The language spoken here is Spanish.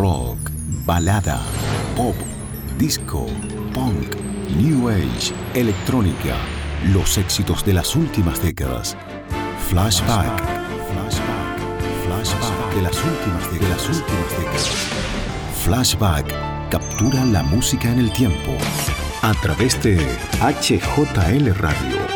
rock, balada, pop, disco, punk, new age, electrónica, los éxitos de las últimas décadas. Flashback, flashback, flashback de las últimas décadas. Flashback captura la música en el tiempo a través de HJL Radio